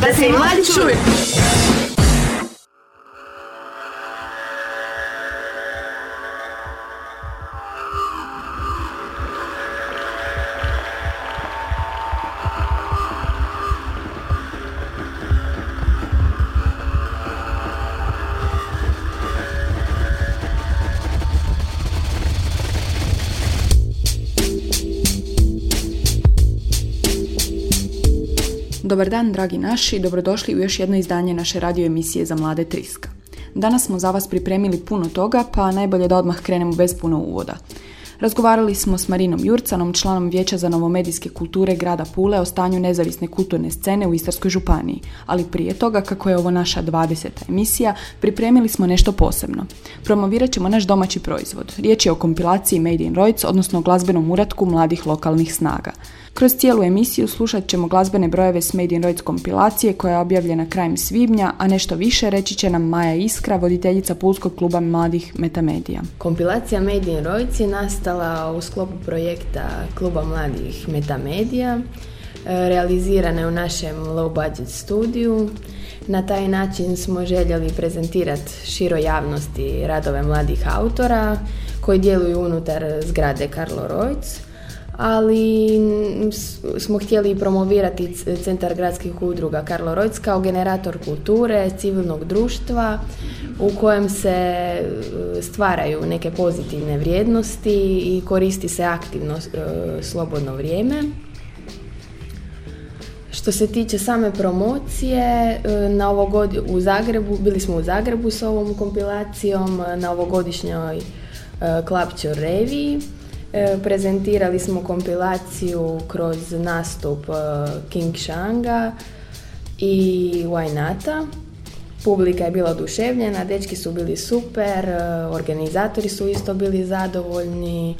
Da se mladi čuju. Dobar dan, dragi naši, dobrodošli u još jedno izdanje naše radio emisije za mlade Triska. Danas smo za vas pripremili puno toga, pa najbolje da odmah krenemo bez puno uvoda. Razgovarali smo s Marinom Jurcanom, članom Vijeća za novomedijske kulture grada Pule o stanju nezavisne kulturne scene u Istarskoj županiji, ali prije toga, kako je ovo naša 20. emisija, pripremili smo nešto posebno. Promovirat ćemo naš domaći proizvod. Riječ je o kompilaciji Made in Reutz, odnosno glazbenom uratku mladih lokalnih snaga. Kroz cijelu emisiju slušat ćemo glazbene brojeve s Made in Reutz kompilacije koja je objavljena krajem svibnja, a nešto više reći će nam Maja Iskra, voditeljica Pulskog kluba mladih Metamedija. Kompilacija Made in Reutz je nastala u sklopu projekta kluba mladih Metamedija, e, realizirana je u našem low budget studiju. Na taj način smo željeli prezentirati široj javnosti radove mladih autora koji djeluju unutar zgrade Karlo Reutz ali smo htjeli promovirati Centar gradskih udruga Karlo Rojc kao generator kulture, civilnog društva u kojem se e, stvaraju neke pozitivne vrijednosti i koristi se aktivno e, slobodno vrijeme. Što se tiče same promocije, e, na ovogod... u Zagrebu, bili smo u Zagrebu s ovom kompilacijom na ovogodišnjoj Klapćor reviji E, prezentirali smo kompilaciju kroz nastup e, King Shanga i Wajnata. Publika je bila oduševljena, dečki su bili super, e, organizatori su isto bili zadovoljni.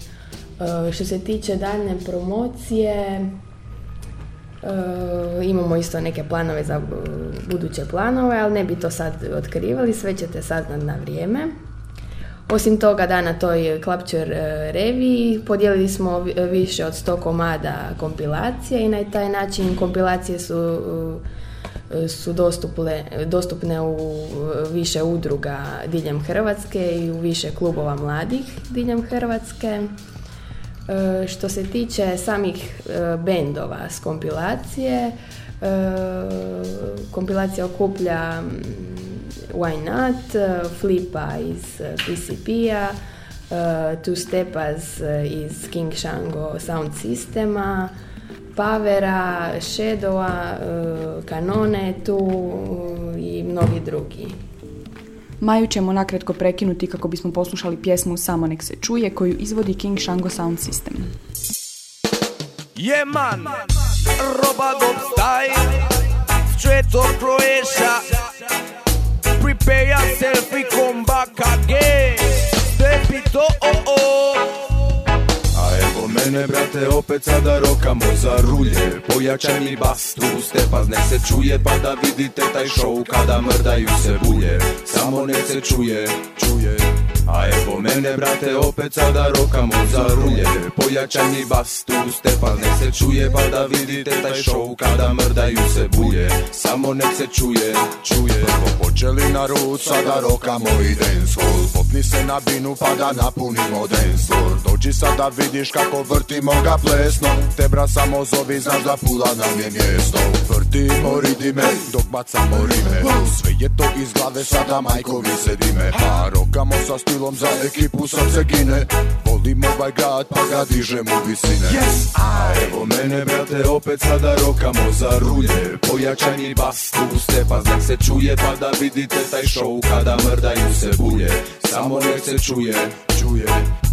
Što se tiče daljne promocije, imamo isto neke planove za buduće planove, ali ne bi to sad otkrivali, sve ćete saznat na vrijeme. Osim toga da na toj Klapčer e, reviji podijelili smo više od 100 komada kompilacije i na taj način kompilacije su su dostupne, dostupne u više udruga diljem Hrvatske i u više klubova mladih diljem Hrvatske. E, što se tiče samih bendova s kompilacije, kompilacija okuplja Why Not, uh, Flipa iz uh, PCP-a, uh, Two Stepas iz King Shango Sound Sistema, Pavera, Shadowa, Kanone tu i mnogi drugi. Maju ćemo nakratko prekinuti kako bismo poslušali pjesmu Samo nek se čuje koju izvodi King Shango Sound System. Yeah man, Roba Style, straight Croatia, Prepare yourself, we come back again. Step it oh oh. A evo mene brate opet sada rokamo za rulje Pojačaj mi bastu, stepa nek se čuje Pa da vidite taj show kada mrdaju se bulje Samo nek se čuje, čuje a evo mene brate opet sada rokamo za rulje. Pojačaj mi bastu, stepa nek se čuje Pa da vidite taj show kada mrdaju se bulje Samo nek se čuje, čuje. Prvo počeli na rut, sada rokamo i dancehall Popni se na binu pa da napunimo dancehall Dođi sad da vidiš kako vrtimo ga plesno. Tebra samo zovi, znaš da pula nam je mjesto Vrtimo ridime, dok bacamo rime Sve je to iz glave, sada majkovi sedime Pa rokamo sa stilom za ekipu srce gine. Volim ovaj grad pa ga dižem u visine yes, A evo mene brate opet sada rokamo za rulje Pojačaj mi bastu stepa znak se čuje. Pa da vidite taj show kada mrdaju se bulje Samo nek se čuje, čuje.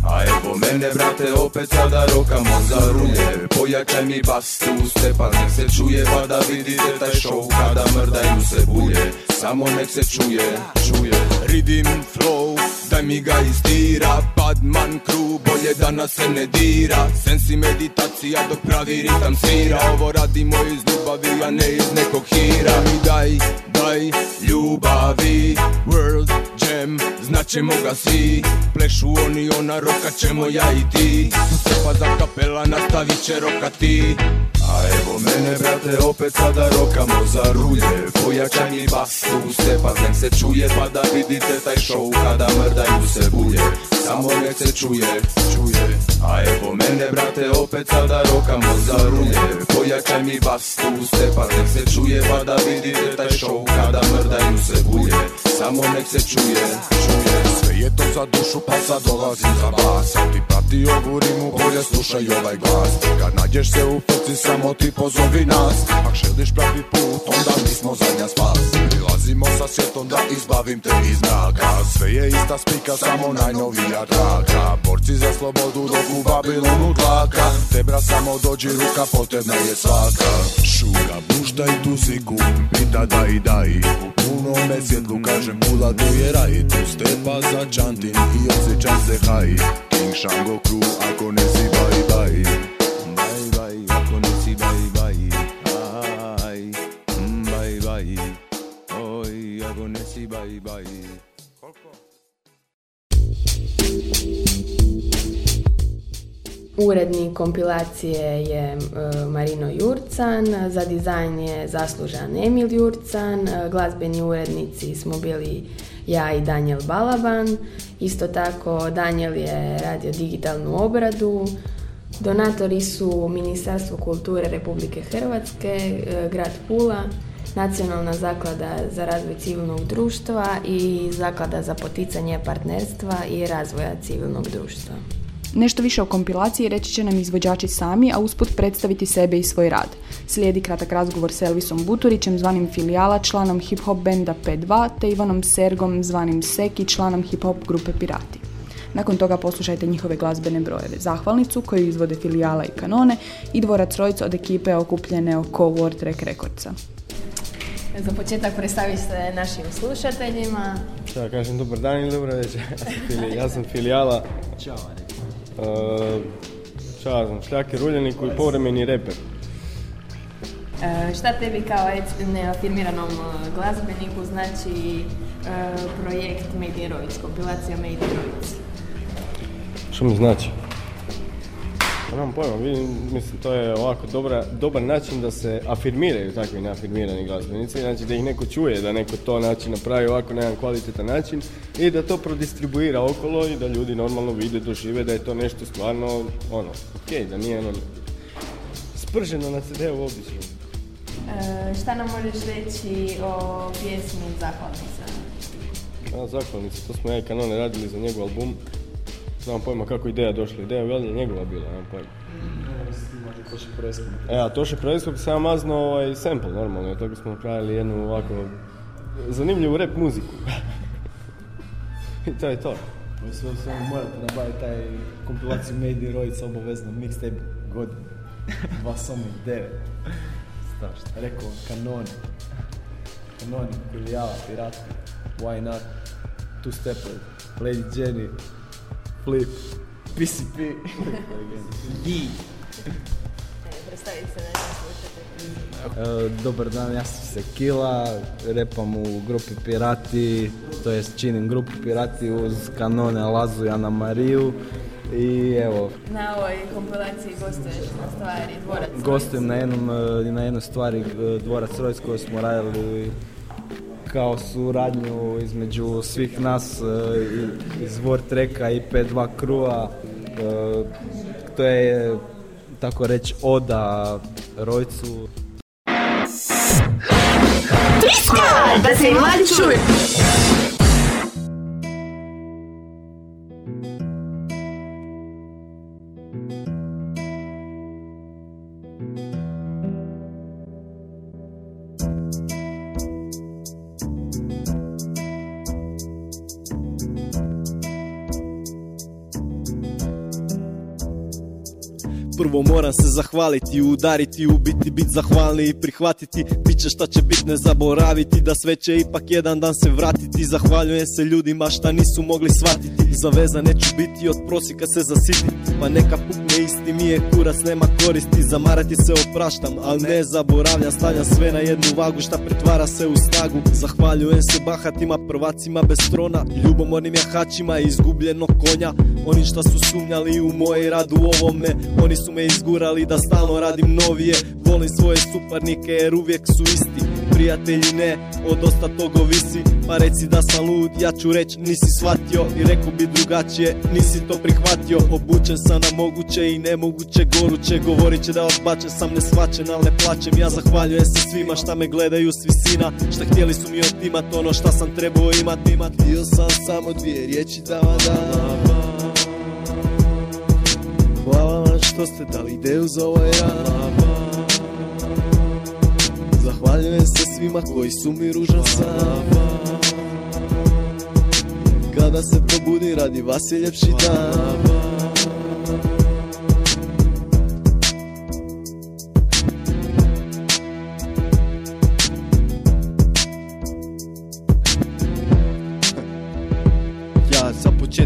A evo mene brate opet sada rokamo za rulje Pojačaj mi bastu stepa nek se čuje pa da vidite taj show kada mrdaju se bulje Samo nek se čuje, čuje. Ridim flow, daj mi ga istira Padman crew, bolje da nas se ne dira. Sensi meditacija dok pravi ritam svira. Ovo radimo iz ljubavi, a ne iz nekog hira. Mi daj, daj ljubavi. World Jam, znaćemo ga svi. Plešu oni ona, rokat ćemo ja i ti. Stepa za kapela, nastavit će rokati A evo mene brate opet sada rokamo za rulje. Mi basu, stepa nek se čuje Pa da vidite taj show kada mrdaju se bulje. Samo nek se čuje, čuje. A evo mene brate, opet sada rokamo za rulje. Pojačaj mi basu, stepa nek se čuje Pa da vidite taj show kada mrdaju se bulje Samo nek se čuje, čuje. Sve je to za dušu pa sad dolazim za vas. Ti prati ovu rimu, bolje slušaj ovaj glas? Kad nađeš se u frci, samo ti pozovi nas. Ak želiš pravi put, onda mi smo zadnja spas. Prilazimo sa svijetom da izbavim te iz mraka. Sve je ista spika, samo najnovija traka. Borci za slobodu dok u Babilonu tlaka Tebra samo dođi, ruka potrebna je svaka. Šuga, puštaj tu ziku, pita daj daj U punome svjetlu kažem pula tu je raj. Tu stepa za čantin i osjećam se haj. King Shango crew, ako ne si Urednik kompilacije je e, Marino Jurcan, za dizajn je zaslužan Emil Jurcan, e, glazbeni urednici smo bili ja i Daniel Balaban. Isto tako Daniel je radio digitalnu obradu. Donatori su Ministarstvo kulture Republike Hrvatske, e, grad Pula, Nacionalna zaklada za razvoj civilnog društva i Zaklada za poticanje partnerstva i razvoja civilnog društva. Nešto više o kompilaciji reći će nam izvođači sami, a usput predstaviti sebe i svoj rad. Slijedi kratak razgovor s Elvisom Buturićem, zvanim Filijala, članom hip-hop benda P2, te Ivanom Sergom, zvanim Seki, članom hip-hop grupe Pirati. Nakon toga poslušajte njihove glazbene brojeve. Zahvalnicu koju izvode Filijala i Kanone i dvorac Rojc od ekipe okupljene oko World Track Recordsa. Za početak predstavi se našim slušateljima. Šta kažem, dobar dan ili dobro večer. Ja sam, fili, ja sam filijala. Ćao, šta ja znam, šljake ruljenik i povremeni reper. E, šta tebi kao neafirmiranom e, glazbeniku znači e, projekt Made in kompilacija Made in? Što mi znači? Pa nemam pojma, vidim, mislim, to je ovako dobra, dobar način da se afirmiraju takvi neafirmirani glazbenici, znači da ih neko čuje, da neko to znači napravi ovako na jedan kvalitetan način i da to prodistribuira okolo i da ljudi normalno vide, dožive da je to nešto stvarno, ono, ok, da nije ono sprženo na CD-u obično. E, šta nam možeš reći o pjesmi Zahvalnica? A, zahvalnice, to smo ja i Kanone radili za njegov album. Nemam pojma kako je ideja došla. Ideja je njegova bila, nemam pojma. E, a Toše Preskop sam ja mazno ovaj sample normalno, od toga smo napravili jednu ovako zanimljivu rap muziku. I to je to. Ovo sve sve morate nabaviti taj kompilaciju Made in Roic obavezno mixtape godine. Dva somi, devet. Strašno. Rekao, kanoni. Kanoni, Filijala, Pirati, Why Not, Two Stepper, Lady Jenny, Flip, PCP. I. Predstavi se našim slušateljima. E, Dobar dan, ja sam Sekila, repam u grupi Pirati, to jest činim grupu Pirati uz kanone Lazu i Ana Mariju i evo, Na ovoj kompilaciji gostuješ na stvari Dvorac gostujem na, jednom, e, na jednoj stvari e, Dvorac Rojs koju smo radili kao suradnju između svih nas e, iz War Treka i P2 Krua. To je tako reći oda Rojcu. Da se. Prvo moram se zahvaliti, udariti, ubiti, bit zahvalni i prihvatiti. Biće šta će bit, ne zaboraviti da sve će ipak jedan dan se vratiti. Zahvaljujem se ljudima šta nisu mogli shvatiti. Za veza neću biti od prosjeka se zasititi Pa neka pukne isti mi je kurac, nema koristi. Zamarati se opraštam, al ne zaboravljam. Stavljam sve na jednu vagu šta pretvara se u snagu. Zahvaljujem se bahatima, prvacima bez trona. Ljubomornim jahačima izgubljenog konja. Oni šta su sumnjali u moj rad u ovome. Oni su su me izgurali da stalno radim novije. Volim svoje suparnike jer uvijek su isti. Prijatelji ne, od dosta toga ovisi. Pa reci da sam lud, ja ću reć nisi shvatio. I rekao bi drugačije, nisi to prihvatio. Obučen sam na moguće i nemoguće goruće. Govorit će da odbačen sam nesvačen, al ne plaćem. Ja zahvaljujem se svima šta me gledaju s visina. Šta htjeli su mi otimat ono šta sam trebao imat imat. Htio sam samo dvije riječi da vam dam što ste dali ideju za ovaj rad Zahvaljujem se svima koji su mi ružan san Kada se probudim radi vas je ljepši dan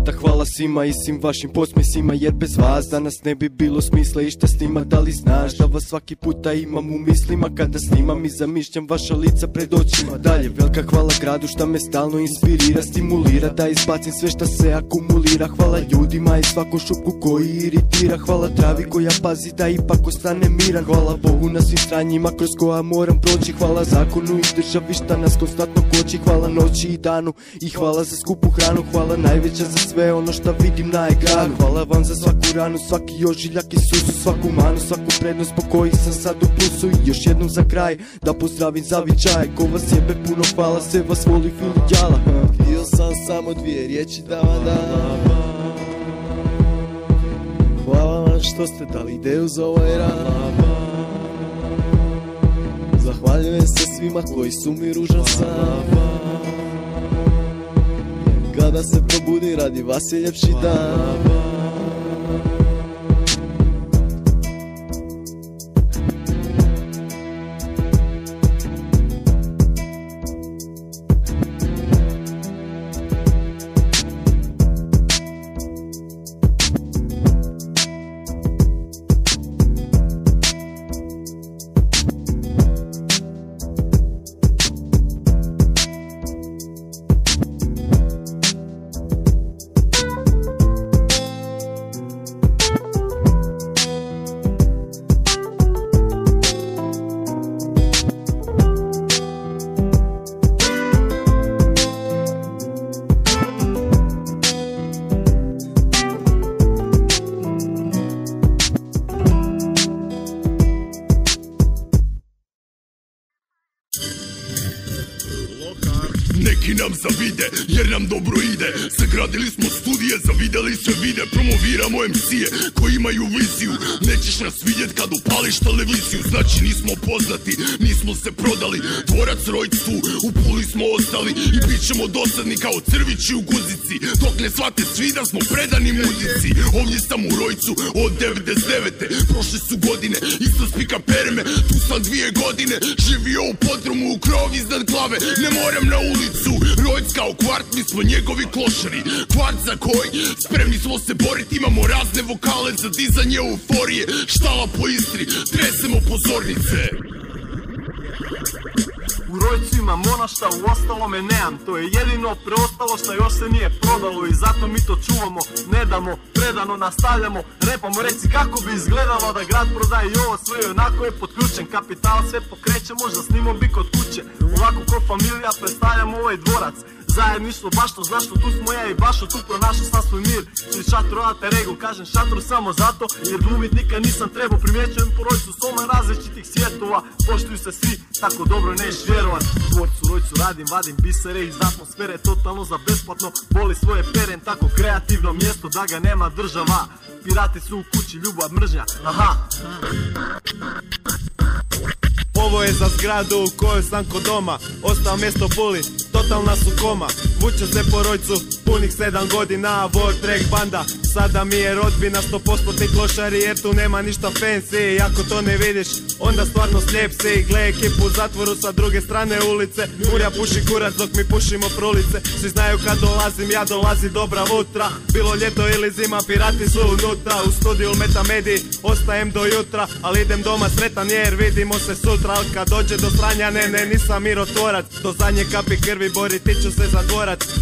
početak hvala svima i svim vašim posmjesima Jer bez vas danas ne bi bilo smisla i šta snima Da li znaš da vas svaki puta imam u mislima Kada snimam i zamišljam vaša lica pred očima? Dalje velika hvala gradu šta me stalno inspirira Stimulira da izbacim sve šta se akumulira. Hvala ljudima i svakom šupku koji iritira. Hvala travi koja pazi da ipak ostane miran. Hvala Bogu na svim stranjima kroz koja moram proći. Hvala zakonu i državi šta nas konstantno koči. Hvala noći i danu i hvala za skupu hranu. Hvala najveća za sve ono što vidim na ekranu. Hvala vam za svaku ranu, svaki ožiljak i susu Svaku manu, svaku prednost po koji sam sad u plusu. I još jednom za kraj da pozdravim zavičaj Ko vas jebe puno hvala, sve vas voli filijala. Htio sam samo dvije riječi da vam dam Hvala vam što ste dali ideju za ovaj rad. Zahvaljujem se svima koji su mi ružan san Kada se probudim radi vas je ljepši dan MC-e koji imaju viziju. Nećeš nas vidjet kad upališ televiziju. Znači nismo poznati, nismo se prodali. Dvorac Rojcu, u Puli smo ostali. I bit ćemo dosadni kao crvići u guzici. Dok ne shvate svi da smo predani muzici. Ovdje sam u Rojcu od 99. Prošle su godine, isto spika perme. Tu sam dvije godine, živio u podrumu u krov iznad glave. Ne moram na ulicu, Rojc kao kvart, mi smo njegovi klošari. Kvart za koji, spremni smo se boriti Imamo razne vokale za dizanje euforije. Štala po Istri, tresemo pozornice U Rojcu imam ono šta u ostalome nemam. To je jedino preostalo što još se nije prodalo I zato mi to čuvamo, ne damo, predano nastavljamo Repamo reci kako bi izgledalo da grad prodaje i ovo sve onako je podključen Kapital sve pokreće, možda snimo bi kod kuće. Ovako ko familija predstavljamo ovaj dvorac Zajedništvo, baš to znaš tu smo ja i baš tu pronašao sam svoj mir. Svi šatru alter ego, kažem šatru samo zato Jer glumit nikad nisam trebao, primjećujem po rojcu Soma različitih svjetova, poštuju se svi, tako dobro neš vjerovat. Dvorcu, rojcu radim, vadim bisere iz atmosfere Totalno za besplatno, voli svoje peren Tako kreativno mjesto da ga nema država. Pirati su u kući, ljubav, mržnja, aha Ovo je za zgradu u kojoj sam kod doma. Ostao mjesto puli, totalna su koma. Vuče se po rojcu, punih sedam godina World Track banda, sada mi je rodbina 100% klošari jer tu nema ništa fancy. Ako to ne vidiš, onda stvarno slijep si Gle ekipu u zatvoru sa druge strane ulice. Murja puši kurac dok mi pušimo prulice Svi znaju kad dolazim, ja dolazi dobra vutra Bilo ljeto ili zima, pirati su unutra. U studiju Metamediji, ostajem do jutra Ali idem doma sretan jer vidimo se sutra Al kad dođe do sranja, ne, ne, nisam mirotvorac. Do zadnje kapi krvi bori, ti ću se za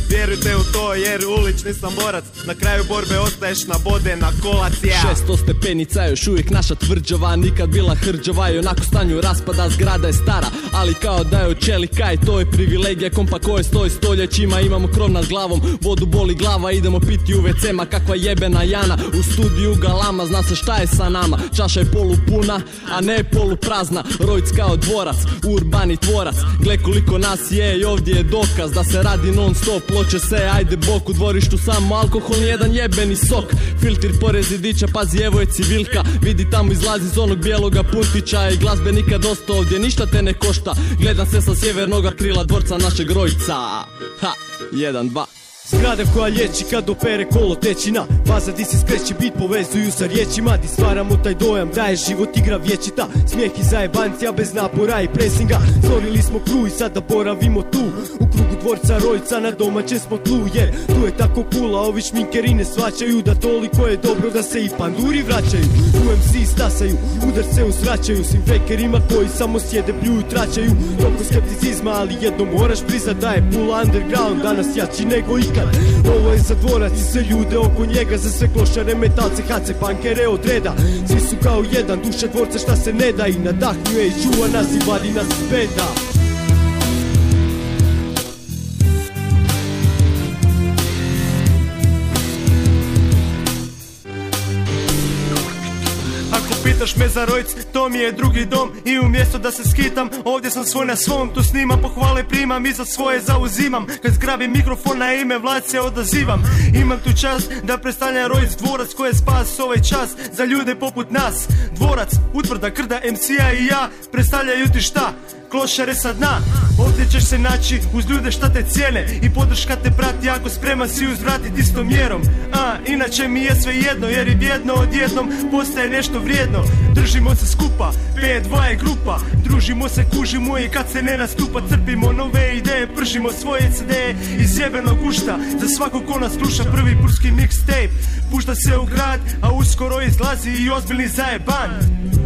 Vjerujte u to jer ulični sam borac. Na kraju borbe ostaješ na bode na kolac ja. Šesto stepenica još uvijek naša tvrđava. Nikad bila hrđava i onako stanju raspada. Zgrada je stara, ali kao da je od čelika I to je privilegija. Kompa koje stoji stoljećima Imamo krov nad glavom, vodu boli glava Idemo piti u WC-ma. Kakva jebena jana U studiju galama, zna se šta je sa nama. Čaša je polupuna, a ne poluprazna. Rojc kao dvorac, urbani tvorac. Gle koliko nas je i ovdje je dokaz Da se radi non stop, ploče se, ajde bok U dvorištu samo alkohol, nijedan jebeni sok. Filtr porezi dića, pazi evo je civilka. Vidi tamo izlazi iz onog bijeloga puntića I glazbenika dosta ovdje, ništa te ne košta. Gledam se sa sjevernoga krila dvorca našeg rojca. Ha, jedan, dva Zgrada koja liječi kad opere kolo tečina. Faza di se skreće bit povezuju sa riječima. Di stvaramo taj dojam da je život igra vječita. Smijeh i zajebancija bez napora i presinga. Stvorili smo kru i sada boravimo tu. U krugu dvorca rojca na domaćem smo tlu Jer tu je tako kula, ovi šminkeri ne svačaju Da toliko je dobro da se i panduri vraćaju. Tu MC stasaju, udar se usraćaju Svim fakerima koji samo sjede pljuju traćaju. Toliko skepticizma ali jedno moraš priznat Da je pula underground. Danas jači nego ikad Ovo je za dvorac i sve ljude oko njega Za sve klošare, metalce, hace, pankere od reda. Svi su kao jedan, duša dvorca šta se ne da I nadahnjuje i čuva nas i vadi nas beda pitaš me za rojc, to mi je drugi dom. I umjesto da se skitam, ovdje sam svoj na svom. Tu snimam, pohvale primam i za svoje zauzimam. Kad zgrabim mikrofon na ime Vlad se odazivam. Imam tu čast da predstavljam rojc dvorac Koji je spas ovaj čas. Za ljude poput nas Dvorac, utvrda, krda, MC-a i ja Predstavljaju ti šta? Klošare sa dna. Ovdje ćeš se naći uz ljude šta te cijene. I podrška te prati ako spreman si uzvratiti istom mjerom. A, inače mi je sve jedno jer i vjedno odjednom postaje nešto vrijedno. Držimo se skupa, P2 je grupa. Družimo se, kužimo i kad se ne nastupa Crpimo nove ideje, pržimo svoje CD Iz jebenog ušta, za svakog ko nas sluša Prvi purski mixtape. Pušta se u grad, a uskoro izlazi i ozbiljni zajeban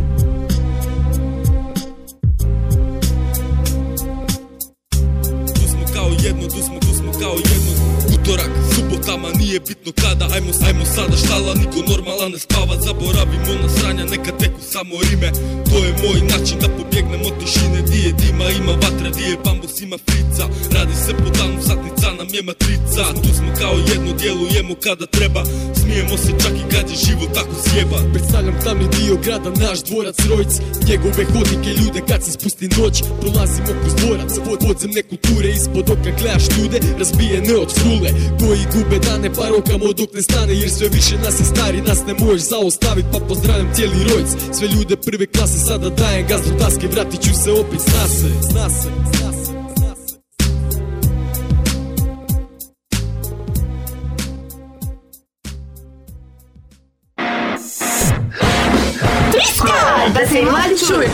subotama, nije bitno kada Ajmo, ajmo sada štala, niko normalan ne spava Zaboravimo na sranja, neka teku samo rime. To je moj način da pobjegnem od tišine Di je dima, ima vatra, di je bambus, ima frica. Radi se po danu, satnica nam je matrica Tu smo kao jedno, djelujemo kada treba. Smijemo se čak i kad je život tako sjeba. Predstavljam tamni dio grada, naš dvorac Rojc. Njegove hodnike, ljude kad se spusti noć Prolazimo kroz dvorac, pod podzemne kulture Ispod oka gledaš ljude, razbijene od frule Koji gube dane, pa rokamo dok ne stane Jer sve više nas je stari, nas ne možeš zaustavit Pa pozdravljam cijeli Rojc, sve ljude prve klase Sada dajem gaz do daske, vratit ću se opet, zna se, zna se, zna se Mladi.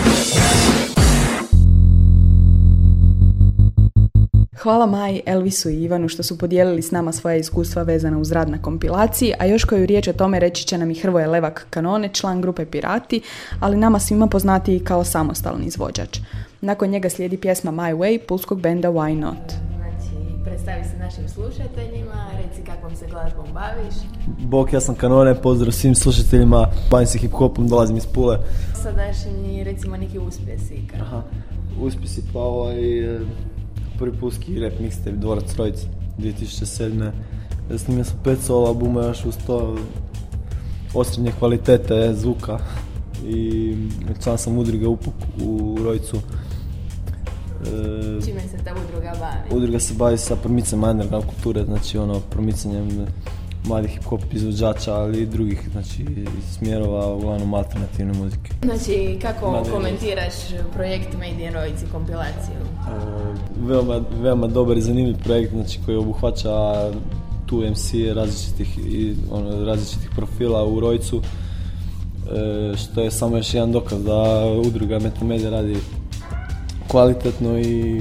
Hvala Maji, Elvisu i Ivanu što su podijelili s nama svoja iskustva vezana uz rad na kompilaciji, a još koju riječ o tome reći će nam i Hrvoje Levak Kanone, član grupe Pirati, ali nama svima poznatiji kao samostalni izvođač. Nakon njega slijedi pjesma My Way pulskog benda Why Not. Predstavi se našim slušateljima, reci kakvom se glazbom baviš. Bok, ja sam Kanone, pozdrav svim slušateljima, bavim se hip-hopom, dolazim iz Pule. Sadašnji, recimo, neki uspjesi. Kako? Aha, uspjesi pa ovaj prvi pulski rap mixtape Dvorac Rojc 2007. Ja Snimio sam pet solo albuma još uz to osrednje kvalitete zvuka i član sam udruge UPUK u Rojcu. E, Čime se ta udruga bavi? Udruga se bavi sa promicanjem underground kulture, znači ono, promicanjem mladih hip-hop izvođača, ali i drugih, znači, smjerova, uglavnom alternativne muzike. Znači, kako Mada je- komentiraš projekt Made in Rojci kompilaciju? E, veoma, veoma dobar i zanimljiv projekt, znači, koji obuhvaća tu MC različitih, i, ono, različitih profila u Rojcu, e, što je samo još jedan dokaz da udruga Metamedia radi kvalitetno i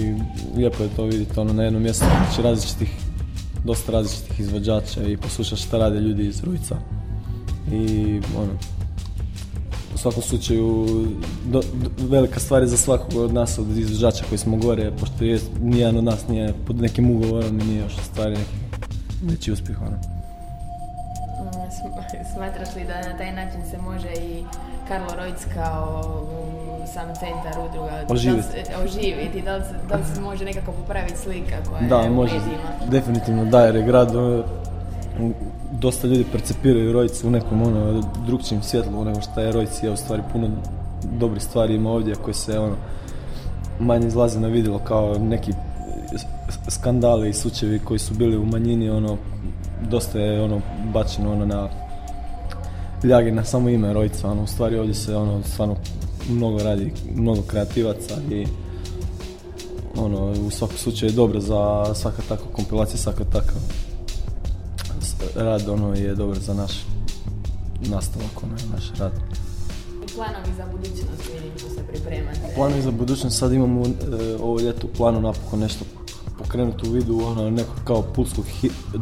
lijepo je to vidjeti ono na jednom mjestu, znači različitih, dosta različitih izvođača i poslušaš šta rade ljudi iz Rujca. I ono, u svakom slučaju do, do- velika stvar je za svakog od nas od izvođača koji smo gore, pošto je, nijedan od nas nije pod nekim ugovorom i nije još stvari nekih veći uspjeh. Ono. Sm- Smatraš li da na taj način se može i Karlo Rojc kao sam centar udruga da li Oživiti. se- oživiti, da li, se, da li se može nekako popraviti slika koja Da, je može, medijima? definitivno da, jer je grad, ono, dosta ljudi percepiraju Rojcu u nekom ono, drugčijem svjetlu nego što je Rojci, je u stvari puno dobrih stvari ima ovdje koje se ono, manje izlaze na vidjelo kao neki skandali i slučajevi koji su bili u manjini, ono, dosta je ono bačeno ono na ljage na samo ime Rojca, ono, u stvari ovdje se ono, stvarno mnogo radi, mnogo kreativaca i ono, u svakom slučaju je dobro za svaka takva kompilacija, svaka takav s- rad, ono, je dobro za naš nastavak, ono, naš rad. Planovi za budućnost vidim što se pripremate. Planovi za budućnost sad imamo e, ovo ljeto u planu napokon nešto pokrenuti u vidu ono nekog kao pulskog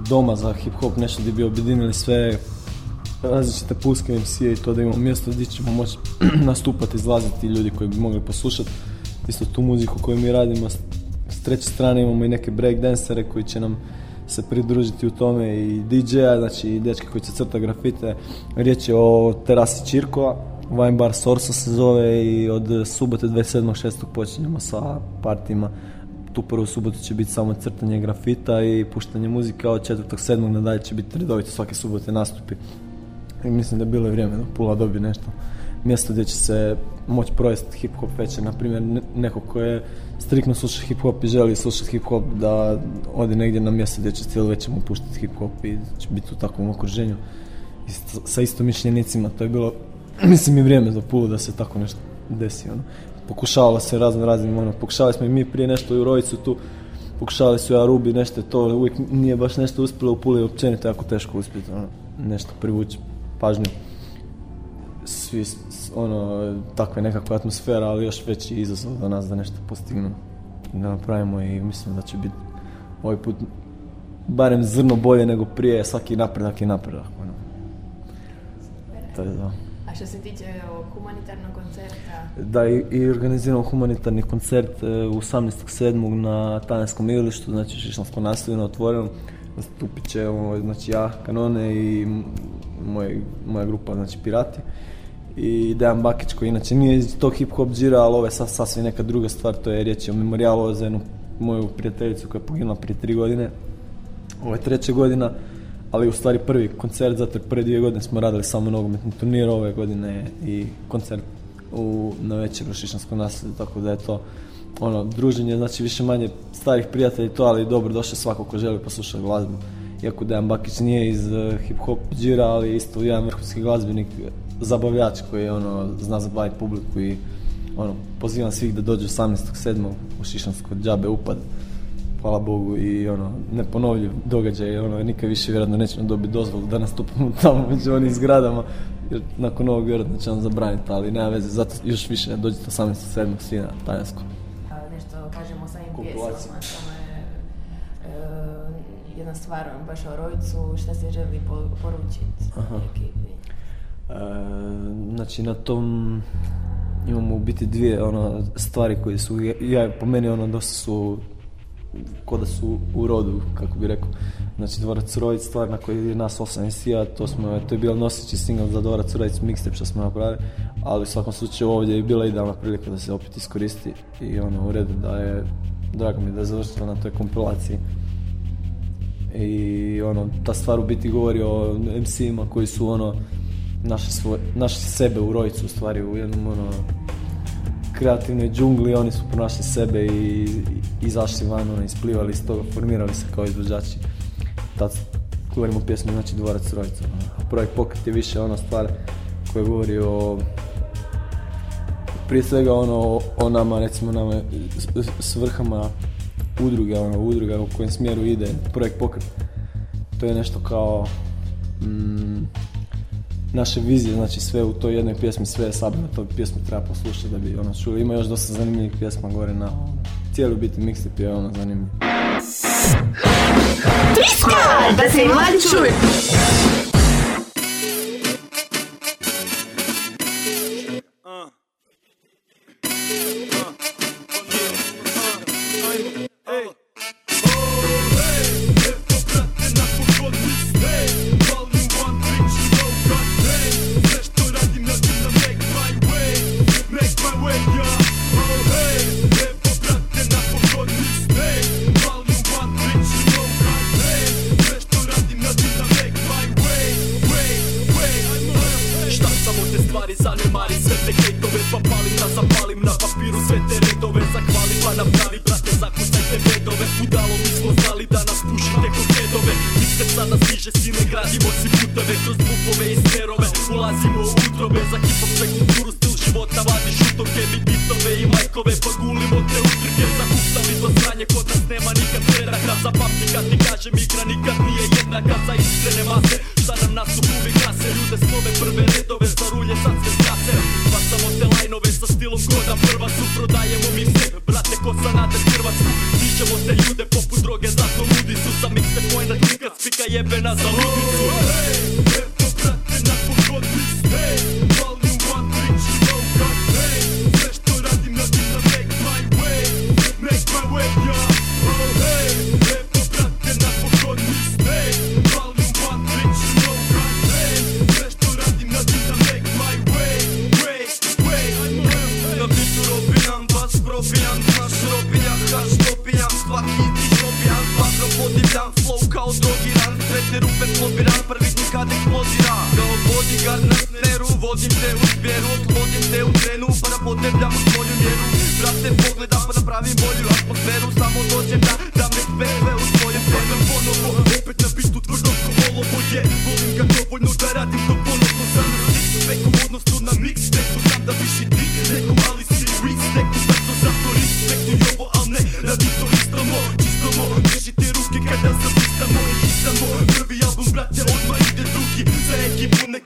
doma za hip hop, nešto gdje bi objedinili sve različite pulske MC-e i to da imamo mjesto gdje ćemo moći nastupati, izlaziti ljudi koji bi mogli poslušati isto tu muziku koju mi radimo. S- treće strane imamo i neke breakdancere koji će nam se pridružiti u tome i DJ-a, znači i dečki koji će crta grafite. Riječ je o terasi Čirkova, Wine Bar Sorso se zove i od subote 27.6. počinjemo sa partijima. Tu prvu subotu će biti samo crtanje grafita i puštanje muzike, a od 4.7. nadalje će biti redovito svake subote nastupi. I mislim da je bilo vrijeme da Pula dobije nešto. Mjesto gdje će se moći provesti hip hop večer, na primjer ne- neko ko je striktno sluša hip hop i želi slušati hip hop da ode negdje na mjesto gdje će cijelo večer mu puštati hip hop i će biti u takvom okruženju. I sa istomišljenicima, to je bilo mislim i vrijeme za Pulu da se tako nešto desi ono. Pokušavalo se razno raznim ono, pokušavali smo i mi prije nešto i u Rojicu tu pokušavali su i Arubi nešto to uvijek nije baš nešto uspjelo u Puli općenito jako teško uspjeti ono, nešto privući pažnju svi, ono, takva je nekakva atmosfera, ali još veći izazov za nas da nešto postignemo, da napravimo i mislim da će biti ovaj put barem zrno bolje nego prije, svaki napredak je napredak. Ono. To je to. A što se tiče humanitarnog koncerta, Da, i, i organiziramo humanitarni koncert e, 18.7. na Talijanskom igralištu, znači Šišlanskom naselju na otvorenom. Nastupit će ovo, znači ja, Kanone i moj, moja grupa, znači Pirati. I Dejan Bakić koji inače nije iz tog hip hop džira, ali ovo je sad sasvim neka druga stvar, to je riječ je o memorijalu za jednu moju prijateljicu koja je poginula prije tri godine. Ovo je treća godina, ali u stvari prvi koncert, zato prve dvije godine smo radili samo nogometni turnir, ove godine i koncert u, na večer u Šišanskom naselju, tako da je to ono, druženje, znači više manje starih prijatelja i to, ali dobro došao svako ko želi poslušati glazbu. Iako Dejan Bakić nije iz uh, hip hop džira, ali je isto jedan vrhunski glazbenik, zabavljač koji ono, zna zabaviti publiku i ono, pozivam svih da dođu 18.7. u Šišansko džabe upad hvala Bogu i ono, neponovljiv događaj, ono, nikad više vjerojatno nećemo dobiti dozvolu da nastupamo tamo među onim zgradama, jer nakon ovog vjerojatno će nam zabraniti, ali nema veze, zato još više dođite 18.7. svi na Talijansko. Nešto kažemo samim pjesmama, samo je e, jedna stvar baš o Rojcu, šta se želi po- poručiti ekipi. E, znači na tom imamo u biti dvije ono, stvari koje su, ja, po meni ono dosta su ko da su u rodu, kako bi rekao. Znači Dvorac Rojic, stvar na kojoj je nas osam emisija, to, smo, to je bio noseći single za Dvorac Rojic mixtape što smo napravili, ali u svakom slučaju ovdje je bila idealna prilika da se opet iskoristi i ono u redu da je, drago mi da je završila na toj kompilaciji. I ono, ta stvar u biti govori o MC-ima koji su ono, našli, svoj, našli sebe u Rojicu u stvari u jednom ono, kreativnoj džungli, oni su pronašli sebe i, izašli van, ono, isplivali iz toga, formirali se kao izvođači. Tad govorimo o pjesmi, znači Dvorac Rojica. ono. Projekt Pokret je više ona stvar koja govori o prije svega ono o, nama, recimo nama s- vrhama udruge, ono, udruga u kojem smjeru ide projekt Pokret. To je nešto kao mm, naše vizije, znači sve u toj jednoj pjesmi, sve je sabrano, to pjesmu treba poslušati da bi ono čuli. Ima još dosta zanimljivih pjesma gore na cijeli u biti mixtape je ono zanimljiv. Triska! Da se mladi čuju. Junior. Oh, hey.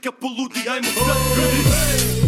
Neka poludi ajmo sad ljudi Eto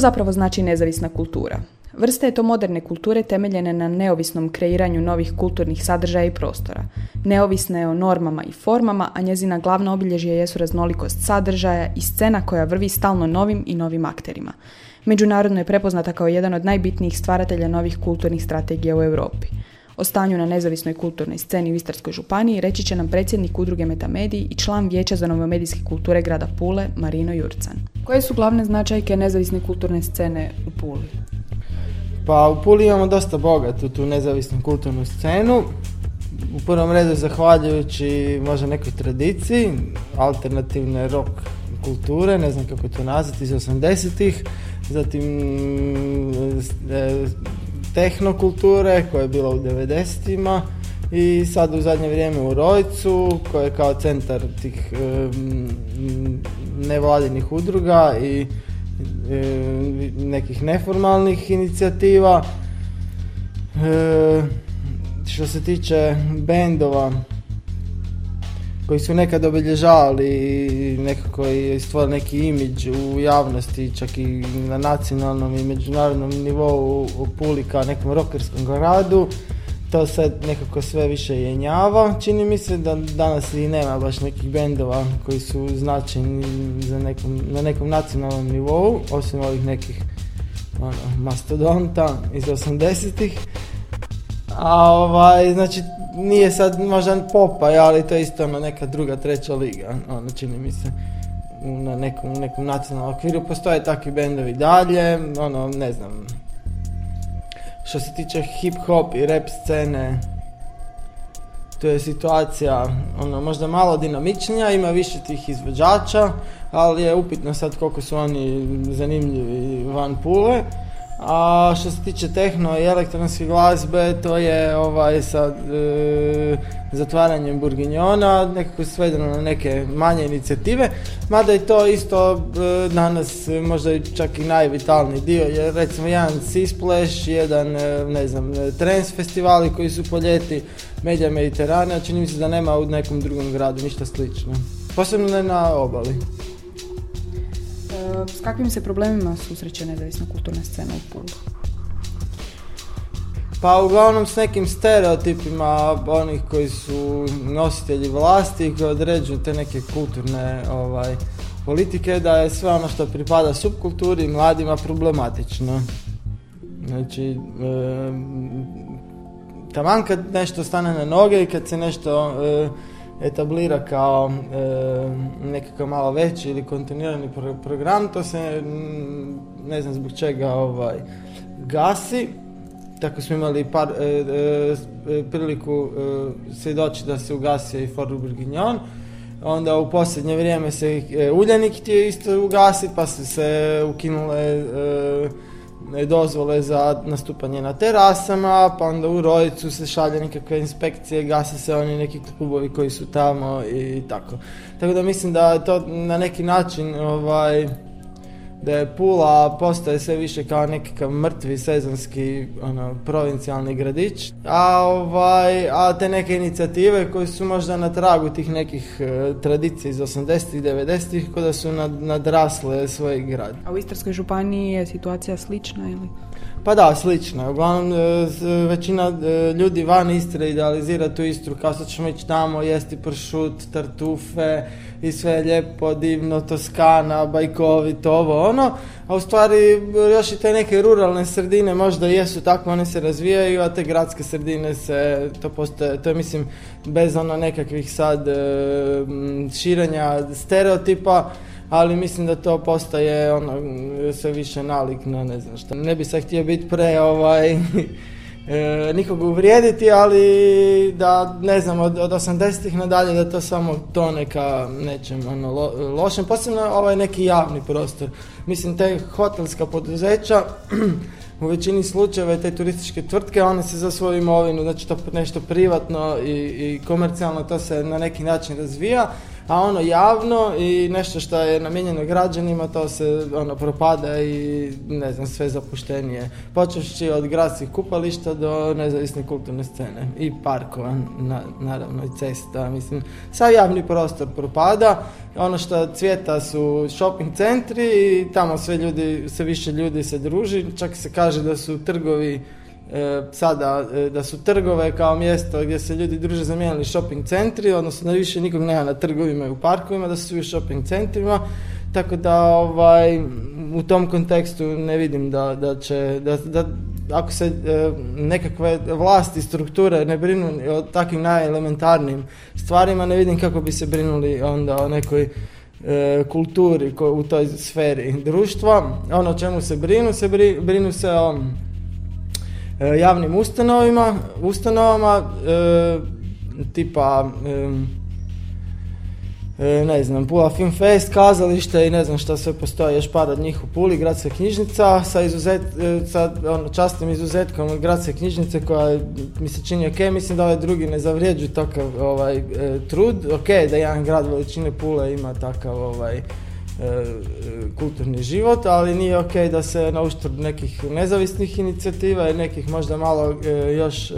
Zapravo znači nezavisna kultura? Vrsta je to moderne kulture temeljene na neovisnom kreiranju novih kulturnih sadržaja i prostora. Neovisna je o normama i formama, a njezina glavna obilježja jesu raznolikost sadržaja i scena koja vrvi stalno novim i novim akterima. Međunarodno je prepoznata kao jedan od najbitnijih stvaratelja novih kulturnih strategija u Europi. O stanju na nezavisnoj kulturnoj sceni u Istarskoj županiji reći će nam predsjednik udruge Metamediji i član Vijeća za novomedijske kulture grada Pule, Marino Jurcan. Koje su glavne značajke nezavisne kulturne scene u Puli? Pa u Puli imamo dosta bogatu tu nezavisnu kulturnu scenu. U prvom redu zahvaljujući možda nekoj tradiciji, alternativne rock kulture, ne znam kako to nazvati, iz 80-ih, zatim e, tehnokulture koja je bila u 90-ima i sad u zadnje vrijeme u Rojcu koja je kao centar tih nevladinih udruga i nekih neformalnih inicijativa. E, što se tiče bendova koji su nekad obilježavali nekako i stvorili neki imidž u javnosti, čak i na nacionalnom i međunarodnom nivou u Puli kao nekom rockerskom gradu. To sad nekako sve više jenjava. Čini mi se da danas i nema baš nekih bendova koji su značajni za nekom, na nekom nacionalnom nivou, osim ovih nekih ono, mastodonta iz 80-ih. A ovaj, znači, nije sad možda popa, ali to je isto ono neka druga, treća liga, ono čini mi se na nekom, nekom nacionalnom okviru. Postoje takvi bendovi dalje, ono, ne znam, što se tiče hip hop i rap scene, tu je situacija ono, možda malo dinamičnija, ima više tih izvođača, ali je upitno sad koliko su oni zanimljivi van Pule. A što se tiče tehno i elektronske glazbe, to je ovaj sa e, zatvaranjem Burginjona, nekako svedeno na neke manje inicijative, mada je to isto e, danas možda čak i najvitalniji dio, jer recimo jedan Sisplash, jedan e, ne znam, e, trance festivali koji su po ljeti Medija Mediterana, čini mi se da nema u nekom drugom gradu ništa slično. Posebno ne na obali. S kakvim se problemima susreće nezavisna kulturna scena u Puli? Pa uglavnom s nekim stereotipima onih koji su nositelji vlasti i koji određuju te neke kulturne ovaj, politike da je sve ono što pripada subkulturi mladima problematično. Znači, e, taman kad nešto stane na noge i kad se nešto e, etablira kao e, nekakav malo veći ili kontinuirani pro- program, to se ne znam zbog čega ovaj, gasi. Tako smo imali par, e, e, e, priliku e, svjedočiti da se ugasio i Ford Bourguignon. Onda u posljednje vrijeme se e, Uljanik htio isto ugasiti, pa su se ukinule dozvole za nastupanje na terasama, pa onda u Rojicu se šalje nekakve inspekcije, gase se oni neki klubovi koji su tamo i tako. Tako da mislim da je to na neki način ovaj, da je Pula postaje sve više kao nekakav mrtvi sezonski ono, provincijalni gradić, a, ovaj, a te neke inicijative koje su možda na tragu tih nekih e, tradicija iz 80-ih, 90-ih, kod da su nad, nadrasle svoj grad. A u Istarskoj županiji je situacija slična ili? Pa da, slično. Uglavnom, e, većina e, ljudi van Istre idealizira tu Istru, kao sad ćemo ići tamo, jesti pršut, tartufe i sve je lijepo, divno, Toskana, bajkovito, ovo ono. A u stvari, još i te neke ruralne sredine možda jesu tako, one se razvijaju, a te gradske sredine se, to postoje, to je mislim, bez ono nekakvih sad e, širenja stereotipa, ali mislim da to postaje ono sve više nalik na ne znam što. Ne bi sad htio biti pre ovaj e, nikog uvrijediti, ali da ne znam od, od 80-ih nadalje da to samo tone ka nečem ono, lo, lošem, posebno ovaj neki javni prostor. Mislim te hotelska poduzeća u većini slučajeva te turističke tvrtke, one se za svoju imovinu, znači to nešto privatno i, i komercijalno, to se na neki način razvija, a ono javno i nešto što je namijenjeno građanima, to se ono propada i ne znam, sve zapuštenije. Počevši od gradskih kupališta do nezavisne kulturne scene i parkova, na- naravno i cesta, mislim, sav javni prostor propada, ono što cvjeta su shopping centri i tamo sve ljudi, sve više ljudi se druži, čak se kaže da su trgovi sada e, da su trgove kao mjesto gdje se ljudi druže zamijenili shopping centri, odnosno da više nikog nema na trgovima i u parkovima, da su svi u shopping centrima, tako da ovaj, u tom kontekstu ne vidim da, da će, da, da ako se e, nekakve vlasti, strukture ne brinu o takvim najelementarnim stvarima, ne vidim kako bi se brinuli onda o nekoj e, kulturi u toj sferi društva. Ono čemu se brinu, se bri- brinu se o e, javnim ustanovima, ustanovama e, tipa e, e, ne znam, Pula Film Fest, kazalište i ne znam šta sve postoji, još par od njih u Puli, gradska knjižnica sa, izuzet, e, sa ono, častnim izuzetkom gradske knjižnice koja mi se čini ok, mislim da ovaj drugi ne zavrijeđuju takav ovaj, e, trud, ok da jedan grad veličine Pule ima takav ovaj, e, e, kulturni život, ali nije ok da se na uštrb nekih nezavisnih inicijativa i nekih možda malo e, još e,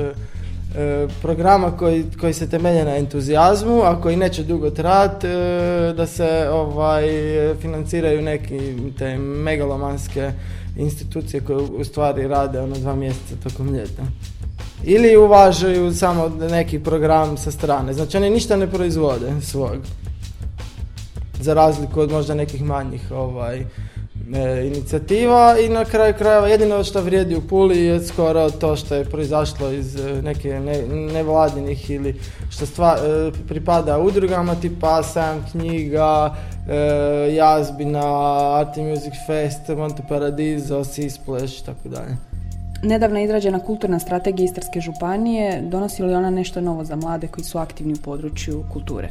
e, programa koji, koji se temelje na entuzijazmu, a koji neće dugo trajati, e, da se ovaj, financiraju neki te megalomanske institucije koje u stvari rade ono dva mjeseca tokom ljeta. Ili uvažaju samo neki program sa strane. Znači oni ništa ne proizvode svog. Za razliku od možda nekih manjih ovaj, e, inicijativa i na kraju krajeva jedino što vrijedi u Puli je skoro to što je proizašlo iz e, neke ne, nevladinih ili što stva, e, pripada udrugama tipa Sajam knjiga, Jazbina, Arti Music Fest, Monte Paradiso, Sisplash i tako dalje. Nedavno izrađena kulturna strategija Istarske županije. Donosi li ona nešto novo za mlade koji su aktivni u području kulture?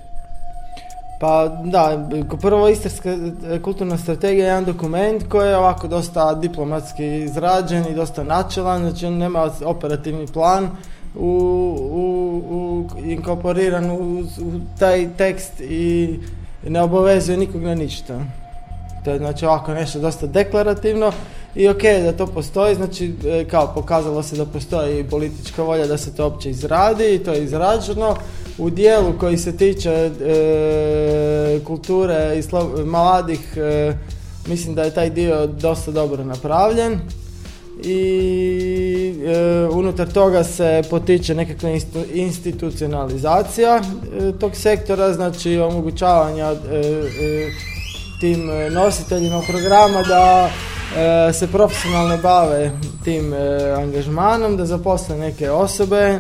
Pa da, prvo Istarska kulturna strategija je jedan dokument koji je ovako dosta diplomatski izrađen i dosta načelan, znači on nema operativni plan u, u, u, inkorporiran u, u taj tekst i ne obavezuje nikog na ništa. To je znači ovako nešto dosta deklarativno i ok da to postoji, znači e, kao pokazalo se da postoji politička volja da se to uopće izradi i to je izrađeno. U dijelu koji se tiče e, kulture i slo- mladih, e, mislim da je taj dio dosta dobro napravljen i e, unutar toga se potiče nekakva institucionalizacija e, tog sektora, znači omogućavanja e, e, tim nositeljima programa da se profesionalno bave tim angažmanom, da zaposle neke osobe,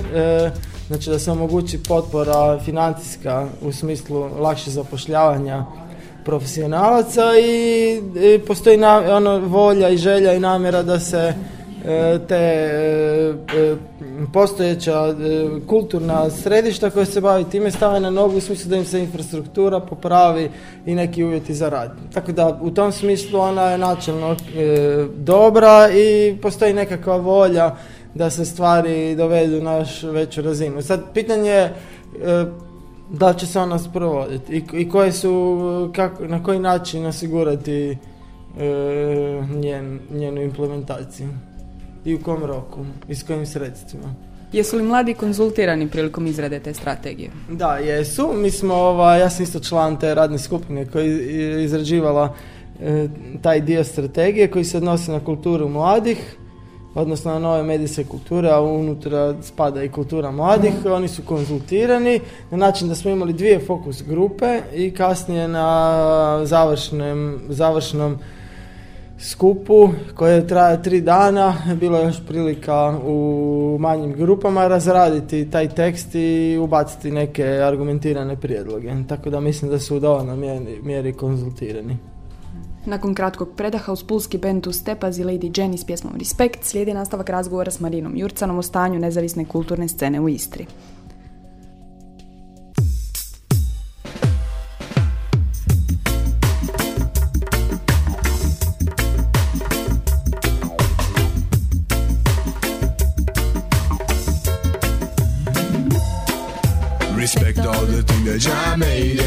znači da se omogući potpora financijska u smislu lakše zapošljavanja profesionalaca i, i postoji na, ono, volja i želja i namjera da se e, te e, e, postojeća e, kulturna središta koja se bavi time stave na nogu u smislu da im se infrastruktura popravi i neki uvjeti za rad. Tako da u tom smislu ona je načelno e, dobra i postoji nekakva volja da se stvari dovedu na još veću razinu. Sad pitanje je e, da li će se ona sprovoditi i, i koje su, kako, na koji način osigurati e, njen, njenu implementaciju i u kom roku i s kojim sredstvima. Jesu li mladi konzultirani prilikom izrade te strategije? Da, jesu. Mi smo, ova, ja sam isto član te radne skupine koja je izrađivala e, taj dio strategije koji se odnosi na kulturu mladih, odnosno na nove medijske kulture, a unutra spada i kultura mladih. Oni su konzultirani na način da smo imali dvije fokus grupe i kasnije na završnem, završnom skupu koje traje tri dana, bilo je još prilika u manjim grupama razraditi taj tekst i ubaciti neke argumentirane prijedloge. Tako da mislim da su u dovoljnoj mjeri, mjeri konzultirani. Nakon kratkog predaha uz pulski band u Stepazi Lady Jenny s pjesmom Respekt slijedi nastavak razgovora s Marinom Jurcanom o stanju nezavisne kulturne scene u Istri. Respect all the things that Jah made,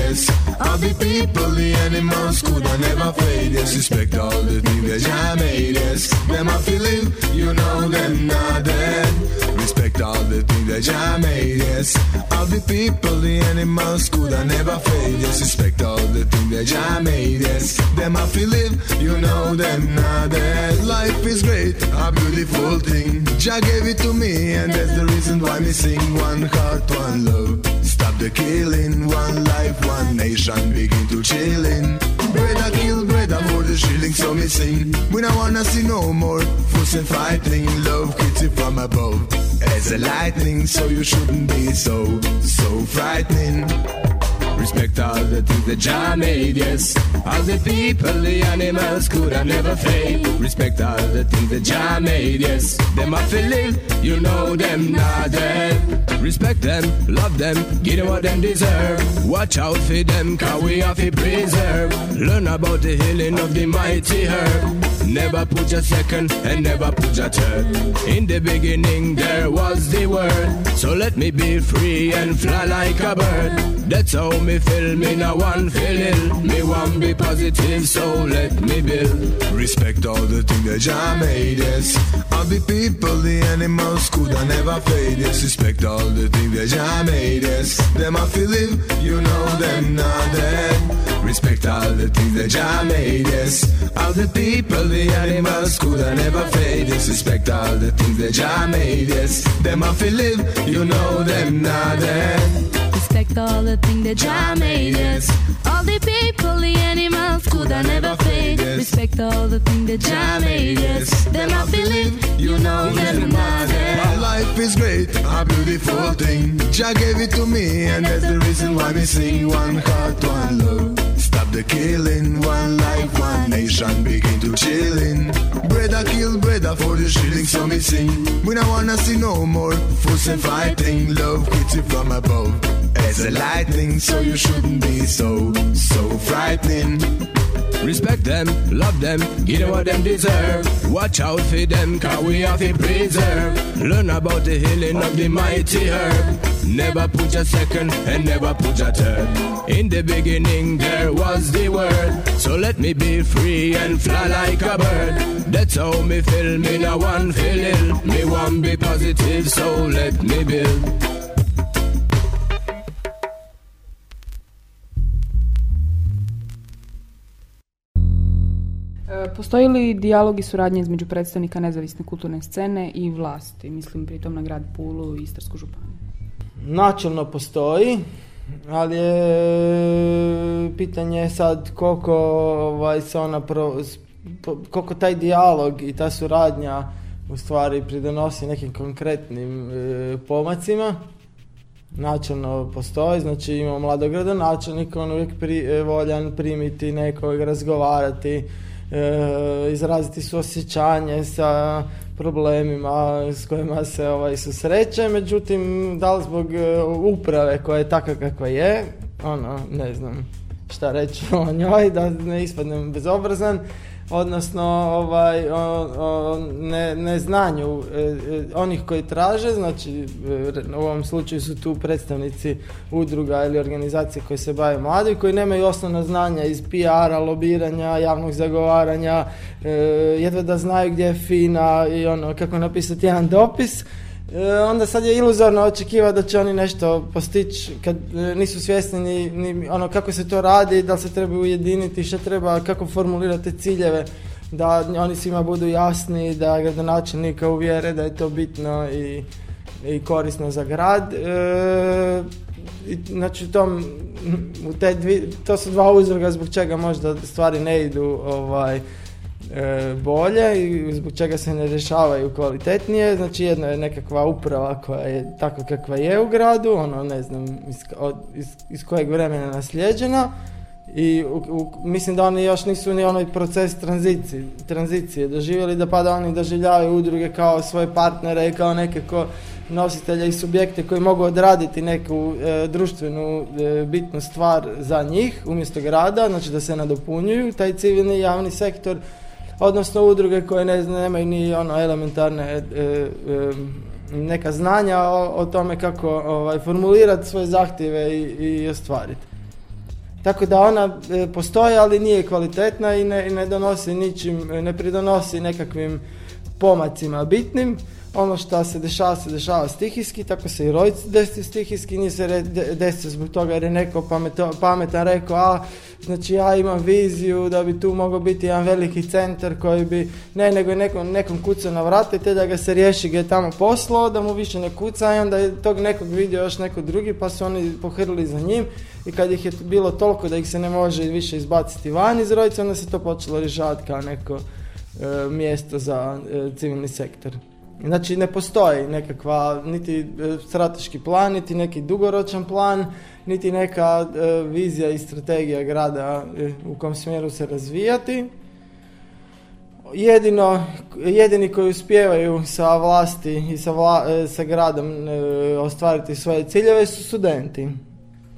the people, the animals could have never fade, yes. Respect all the things that Jah made, yes. Them I feel it, you know them not dead. Respect all the things that Jah made, yes. All the people, the animals could have never fade, yes. Respect all the things that Jah made, yes. Them I feel it, you know them not dead. Life is great, a beautiful thing. Jah gave it to me, and that's the reason why me sing one heart, one love. The killing, one life, one nation begin to chillin'. Brother kill brother for the shilling, so me sing. We don't wanna see no more fuss and fighting. Love it from above as a lightning, so you shouldn't be so, so frightening. Respect all the things that Jah made, yes. All the people, the animals could have never fade. Respect all the things that Jah made, yes. Them have to live, you know them not dead. Respect them, love them, give them what them deserve. Watch out for them, cause we have to preserve. Learn about the healing of the mighty herb. Never put your second and never put your third. In the beginning there was the word. So let me be free and fly like a bird. That's how me feel, me no one feeling. Me want be positive, so let me build. Respect all the things that Jah made, yes. All the people, the animals could have never fade, yes. Respect all the things that Jah made, yes. Them I feel live, you know them not dead. Respect all the things that Jah made, yes. All the people, the animals could have never fade, yes. Respect all the things that Jah made, yes. Them I feel live, you know them not dead. Respect all the things that Jah made, yes. All the people, the animals could have never fade. Respect all the things that Jah made, yes. Them I believe, you know them not eh? Eh? My life is great, a beautiful thing. Jah gave it to me, and that's the reason why we sing one heart, one love. The killing, one life, one nation, begin to chillin'. Brother kill brother for the shilling, so me sing. We don't wanna see no more fuss and fighting. Love hits you from above as a lightning, so you shouldn't be so, so frightening. Respect them, love them, give them what them deserve. Watch out for them, cause we have to preserve. Learn about the healing of the mighty herb. Never put your second and never put your third. In the beginning there was the word. So let me be free and fly like a bird. That's how me feel, me no one feel ill. Me one be positive, so let me build. Postoji li dijalog i suradnja između predstavnika nezavisne kulturne scene i vlasti? Mislim pritom na grad Pulu i Istarsku županiju. Načelno postoji, ali je pitanje sad koliko ovaj, se ona pro, koliko taj dijalog i ta suradnja u stvari pridonosi nekim konkretnim e, pomacima. Načelno postoji, znači imamo mladog gradonačelnika, on uvijek pri, e, voljan primiti nekog, razgovarati, e, izraziti suosjećanje sa problemima s kojima se ovaj, susreće, međutim, da li zbog e, uprave koja je takva kakva je, ono, ne znam šta reći o njoj, da ne ispadnem bezobrazan, odnosno ovaj, o, o ne, neznanju e, e, onih koji traže, znači e, u ovom slučaju su tu predstavnici udruga ili organizacije koje se bave mladi, koji nemaju osnovna znanja iz PR-a, lobiranja, javnog zagovaranja, e, jedva da znaju gdje je FINA i ono, kako napisati jedan dopis, onda sad je iluzorno očekivati da će oni nešto postići kad e, nisu svjesni ni, ni ono kako se to radi, da li se treba ujediniti, što treba, kako formulirate ciljeve, da oni svima budu jasni, da gradonačelnika uvjere da je to bitno i, i korisno za grad. E, znači tom, u te dvi, to su dva uzroka zbog čega možda stvari ne idu ovaj, e, bolje i zbog čega se ne rješavaju kvalitetnije. Znači jedno je nekakva uprava koja je takva kakva je u gradu, ono ne znam iz, od, iz, iz kojeg vremena nasljeđena i u- u- mislim da oni još nisu ni onaj proces tranzicije, tranzicije doživjeli da pa da oni doživljavaju udruge kao svoje partnere i kao neke ko nositelje i subjekte koji mogu odraditi neku e, društvenu e, bitnu stvar za njih umjesto grada, znači da se nadopunjuju taj civilni javni sektor odnosno udruge koje ne nemaju ni ono elementarne e, e, neka znanja o, o tome kako ovaj, formulirati svoje zahtjeve i, i ostvariti. Tako da ona e, postoji, ali nije kvalitetna i ne, ne donosi ničim, ne pridonosi nekakvim pomacima bitnim. Ono što se dešava, se dešava stihijski, tako se i rojci desi stihijski, nije se desio zbog toga jer je neko pametan rekao, a znači ja imam viziju da bi tu mogao biti jedan veliki centar koji bi, ne, nego je nekom, nekom kucao na vrata i te da ga se riješi gdje je tamo poslao, da mu više ne kuca i onda je tog nekog vidio još neko drugi pa su oni pohrlili za njim i kad ih je bilo toliko da ih se ne može više izbaciti van iz rojca, onda se to počelo rješavati kao neko e, mjesto za e, civilni sektor. Znači ne postoji nekakva niti e, strateški plan, niti neki dugoročan plan, niti neka e, vizija i strategija grada e, u kom smjeru se razvijati. Jedino, jedini koji uspijevaju sa vlasti i sa, vla- sa gradom ostvariti svoje ciljeve su studenti.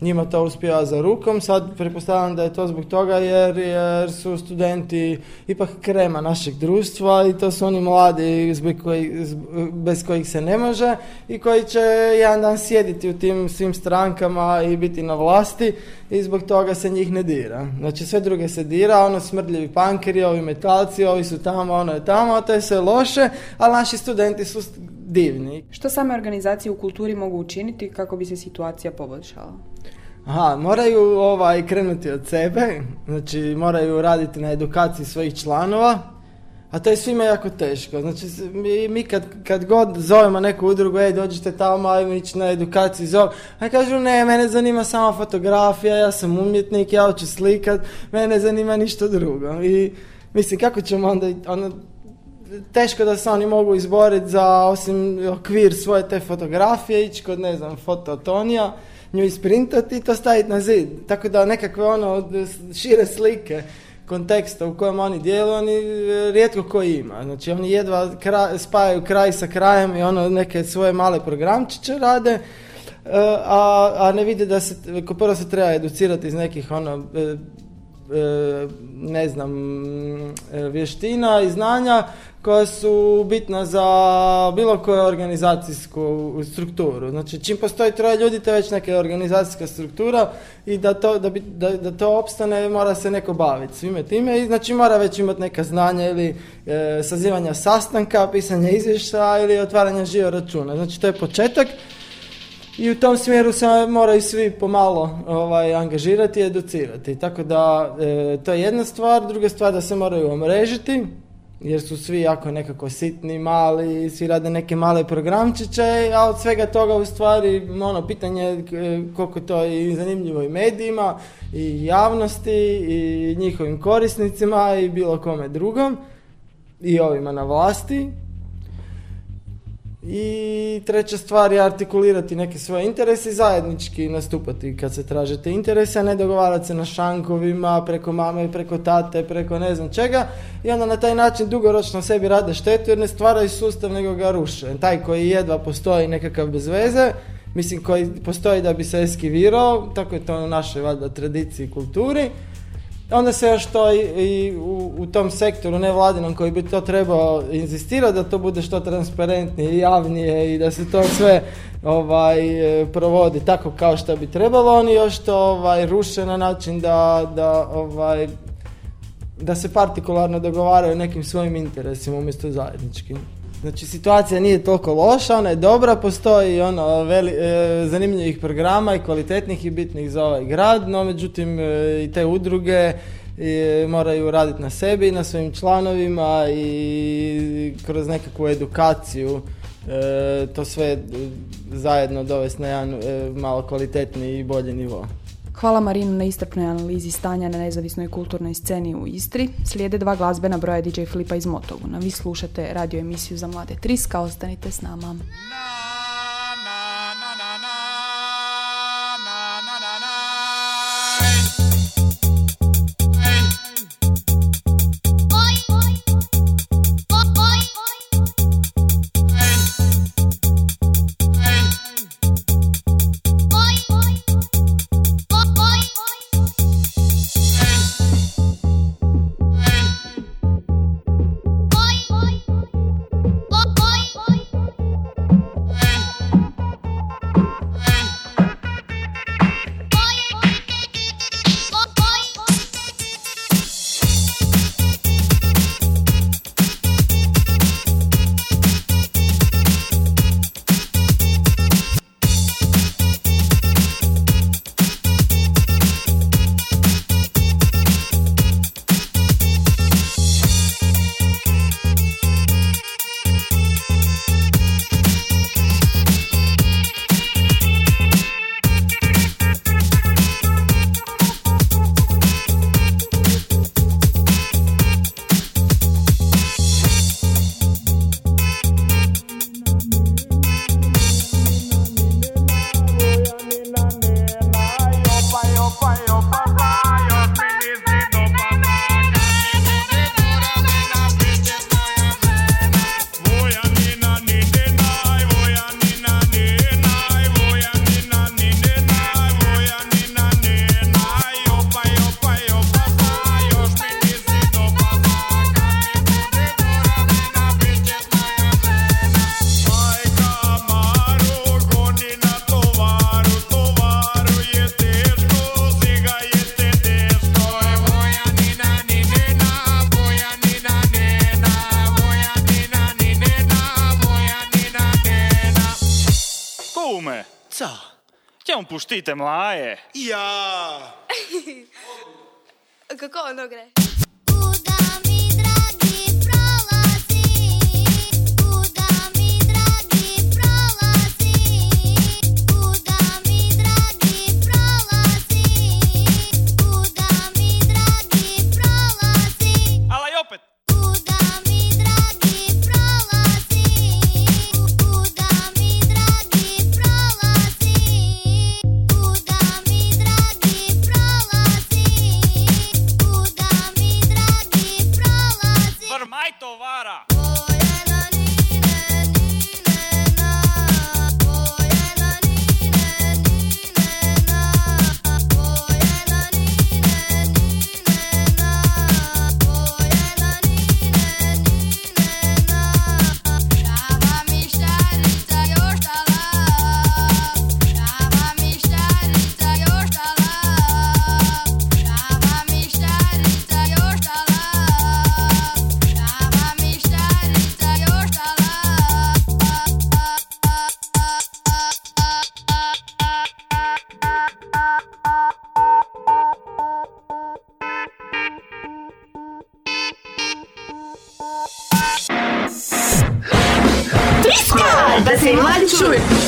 Njima to uspijeva za rukom, sad pretpostavljam da je to zbog toga jer, jer su studenti ipak krema našeg društva i to su oni mladi koji, bez kojih se ne može i koji će jedan dan sjediti u tim svim strankama i biti na vlasti i zbog toga se njih ne dira. Znači sve druge se dira, ono smrdljivi pankeri, ovi metalci, ovi su tamo, ono je tamo, a to je sve loše, ali naši studenti su divni. Što same organizacije u kulturi mogu učiniti kako bi se situacija poboljšala? Aha, moraju ovaj, krenuti od sebe, znači moraju raditi na edukaciji svojih članova, a to je svima jako teško. Znači, mi, mi kad, kad god zovemo neku udrugu, ej, dođite tamo, ajmo ići na edukaciju, zov, a kažu, ne, mene zanima samo fotografija, ja sam umjetnik, ja hoću slikat, mene ne zanima ništa drugo. I mislim, kako ćemo onda, ono, teško da se oni mogu izboriti za osim okvir svoje te fotografije, ići kod ne znam fototonija, nju isprintati i to staviti na zid. Tako da nekakve ono šire slike konteksta u kojem oni djeluju, oni e, rijetko ko ima. Znači oni jedva kra- spajaju kraj sa krajem i ono neke svoje male programčiće rade, e, a, a ne vide da se, prvo se treba educirati iz nekih ono e, ne znam, e, vještina i znanja koja su bitna za bilo koju organizacijsku strukturu. Znači, čim postoji troje ljudi, to je već neka organizacijska struktura i da to, da, bi, da, da to opstane mora se neko baviti svime time i znači mora već imati neka znanja ili e, sazivanja sastanka, pisanja izvješća ili otvaranja živo računa. Znači, to je početak. I u tom smjeru se moraju svi pomalo ovaj, angažirati i educirati. Tako da e, to je jedna stvar, druga stvar da se moraju omrežiti, jer su svi jako nekako sitni, mali, svi rade neke male programčiće, a od svega toga u stvari ono pitanje je e, koliko to je zanimljivo i medijima i javnosti i njihovim korisnicima i bilo kome drugom i ovima na vlasti. I treća stvar je artikulirati neke svoje interese i zajednički nastupati kad se traže te interese, a ne dogovarati se na šankovima, preko mame, preko tate, preko ne znam čega. I onda na taj način dugoročno sebi rade štetu jer ne stvaraju sustav nego ga ruše. Taj koji jedva postoji nekakav bez veze, mislim koji postoji da bi se eskivirao, tako je to u našoj valjda tradiciji i kulturi. Onda se još to i, i u, u tom sektoru nevladinom koji bi to trebao inzistirati da to bude što transparentnije i javnije i da se to sve ovaj provodi tako kao što bi trebalo oni još to ovaj ruše na način da, da ovaj da se partikularno dogovaraju nekim svojim interesima umjesto zajedničkim. Znači situacija nije toliko loša, ona je dobra, postoji ono veli, e, zanimljivih programa i kvalitetnih i bitnih za ovaj grad, no međutim e, i te udruge e, moraju raditi na sebi, na svojim članovima i kroz nekakvu edukaciju e, to sve zajedno dovesti na jedan e, malo kvalitetniji i bolji nivo. Hvala Marinu na istrpnoj analizi stanja na nezavisnoj kulturnoj sceni u Istri. Slijede dva glazbena broja DJ Filipa iz Motovuna. Vi slušate radio emisiju za mlade Triska, ostanite s nama. Puštite mlaje. Ja! Kako ono gre? Da se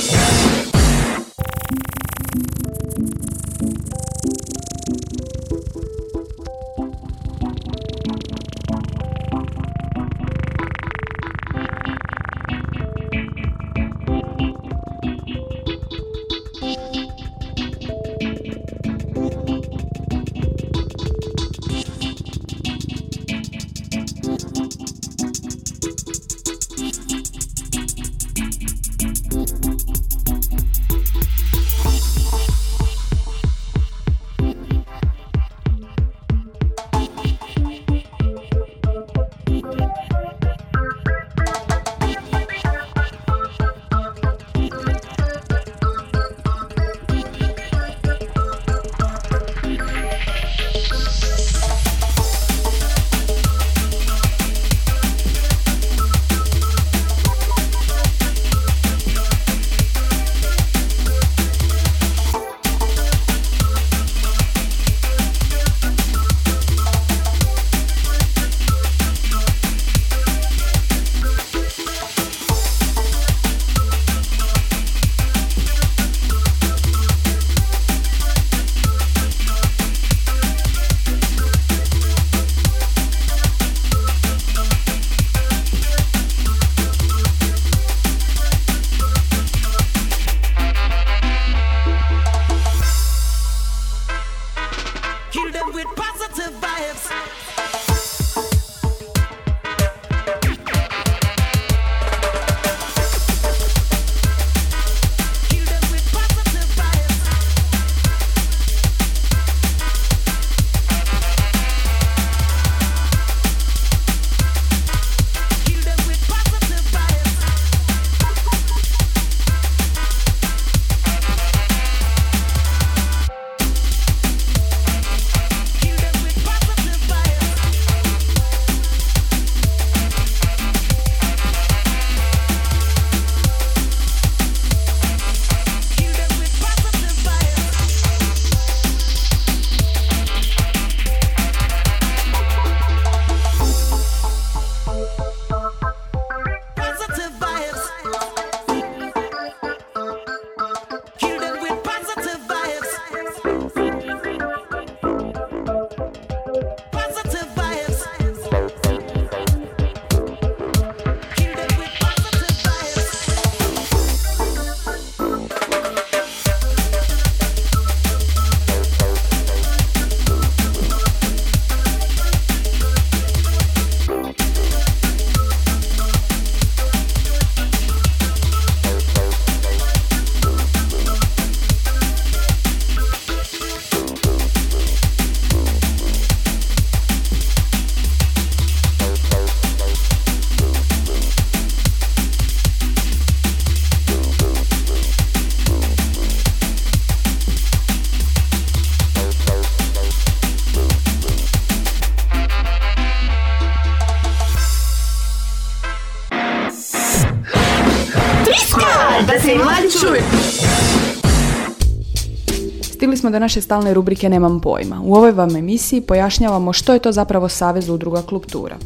smo naše stalne rubrike Nemam pojma. U ovoj vam emisiji pojašnjavamo što je to zapravo Savez udruga Klubtura.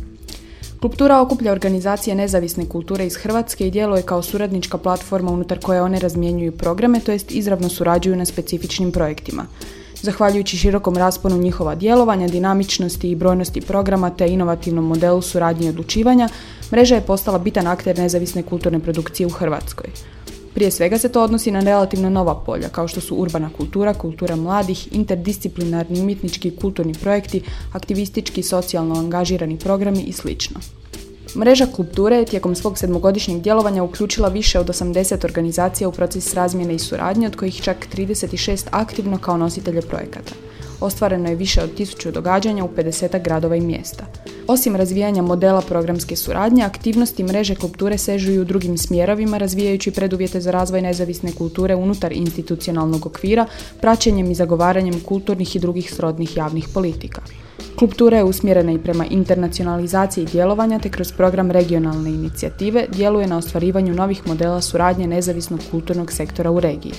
Klubtura okuplja organizacije nezavisne kulture iz Hrvatske i djeluje kao suradnička platforma unutar koje one razmjenjuju programe, to jest izravno surađuju na specifičnim projektima. Zahvaljujući širokom rasponu njihova djelovanja, dinamičnosti i brojnosti programa te inovativnom modelu suradnje i odlučivanja, mreža je postala bitan akter nezavisne kulturne produkcije u Hrvatskoj. Prije svega se to odnosi na relativno nova polja, kao što su urbana kultura, kultura mladih, interdisciplinarni umjetnički i kulturni projekti, aktivistički socijalno angažirani programi i sl. Mreža Kulture je tijekom svog sedmogodišnjeg djelovanja uključila više od 80 organizacija u proces razmjene i suradnje, od kojih čak 36 aktivno kao nositelje projekata. Ostvareno je više od 1000 događanja u 50 gradova i mjesta. Osim razvijanja modela programske suradnje, aktivnosti mreže kulture sežu i u drugim smjerovima, razvijajući preduvjete za razvoj nezavisne kulture unutar institucionalnog okvira, praćenjem i zagovaranjem kulturnih i drugih srodnih javnih politika. Kultura je usmjerena i prema internacionalizaciji djelovanja te kroz program regionalne inicijative djeluje na ostvarivanju novih modela suradnje nezavisnog kulturnog sektora u regiji.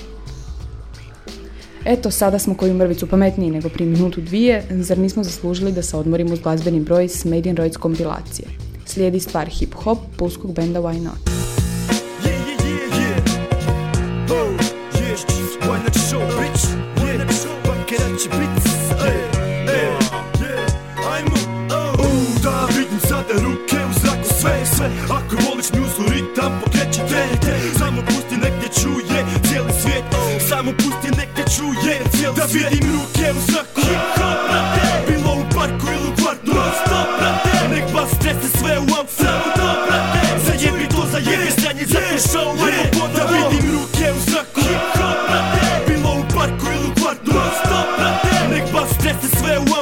Eto, sada smo koju mrvicu pametniji nego prije minutu dvije, zar nismo zaslužili da se odmorimo uz glazbeni broj s Made in Roids kompilacije. Slijedi stvar hip-hop pulskog benda Why Not. Vidim ruke u zraku Hip-hop, brate Bilo u parku ili u kvartu Non-stop, brate Nek bas trese sve u autu Samo to, brate Zajebi to, zajebi sranje za te show Ajmo ponovo Da vidim ruke u zraku Hip-hop, brate Bilo u parku ili u kvartu Non-stop, brate Nek bas trese sve u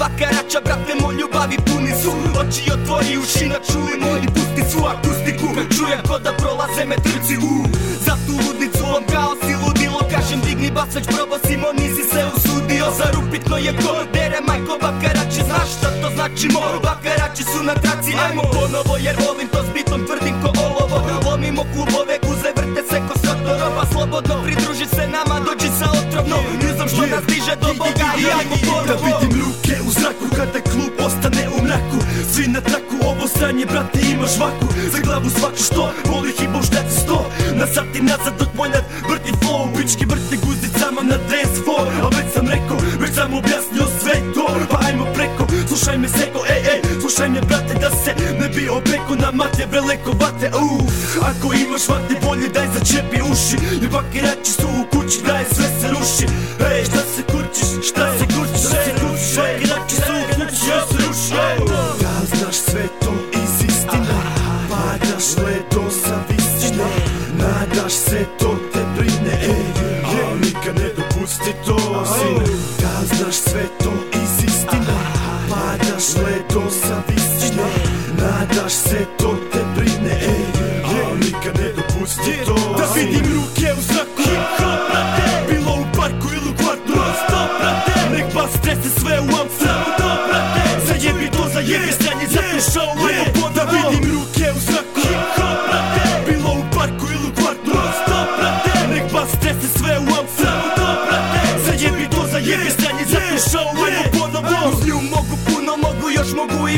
bakarača, brate moj ljubavi puni su. Oči otvori, uši na čuli moji pusti svu akustiku. Čujem ko da prolaze me trci u. Za tu ludnicu on kao si ludilo Kažem digni bas već probao si nisi se usudio. Zar upitno je ko dere majko bakarači Znaš šta to znači mo? Bakarači su na traci Ajmo ponovo jer volim to s bitom tvrdim ko olovo. Lomimo klubove guze vrte se ko sotoroba Slobodno pridruži se nama dođi sa otrovno. Nizom što nas diže do Boga i ajmo ponovo vidim ruke u zraku kada klub ostane u mraku. Svi na traku, ovo sranje brate ima žvaku. Za glavu svaku što, voli hibo štaci sto. Na sat i nazad dok moj nad vrti flow. Pički vrti guzicama na dance floor. A već sam rekao, već sam objasnio sve to. Pa ajmo preko, slušaj me seko, ej ej. Slušaj me brate da se ne bi opeko na mate Vreleko vate, uh Ako imaš vate bolje daj začepi uši. Jer bakerači su u kući, daj sve se ruši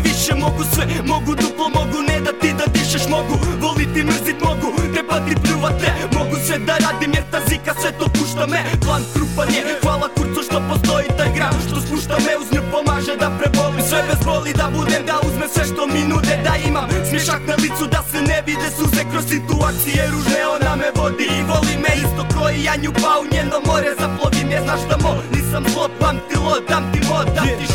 više Mogu sve, mogu duplo, mogu ne da ti da dišeš Mogu voliti, mrzit, mogu tepati, pljuvate Mogu sve da radim jer ta zika sve to pušta me. Plan krupan je, hvala kurcu što postoji taj gram Što spušta me uz nju pomaže da prebolim Sve bez boli da budem, da uzmem sve što mi nude Da imam smješak na licu, da se ne vide suze Kroz situacije ružne ona me vodi I voli me. Isto koji ja nju pa u njeno more zaplovim Je znaš da mo, nisam zlo, pamtilo, dam ti mod, dam ti